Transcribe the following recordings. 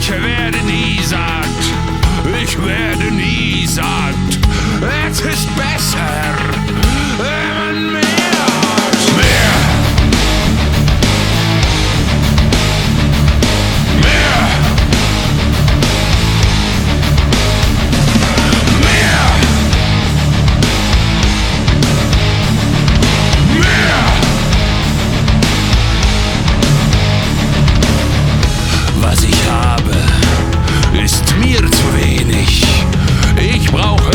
Ich werde nie satt, ich werde nie satt. Es ist besser. ist mir zu wenig. Ich brauche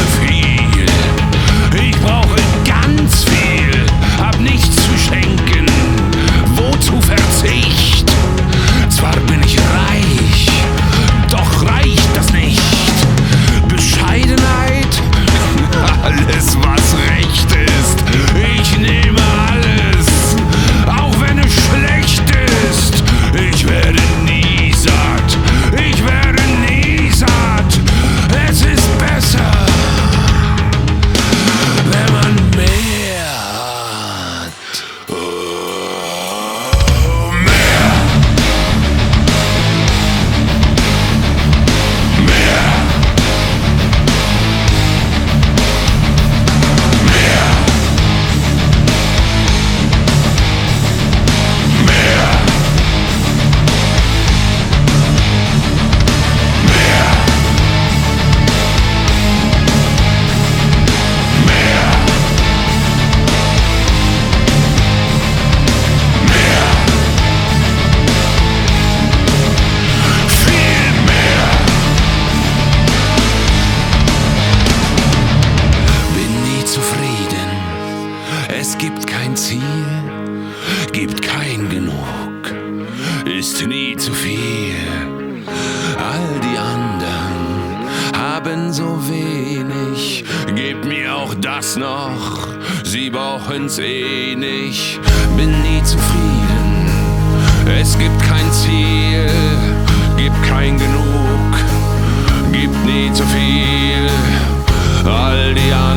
Kein Ziel, gibt kein Genug, ist nie zu viel. All die anderen haben so wenig, gebt mir auch das noch, sie brauchen's eh nicht, bin nie zufrieden. Es gibt kein Ziel, gibt kein Genug, gibt nie zu viel. All die anderen